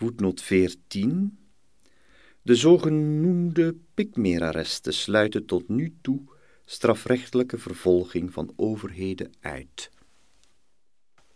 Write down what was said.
Voetnoot 14. De zogenoemde pikmeerarresten sluiten tot nu toe strafrechtelijke vervolging van overheden uit.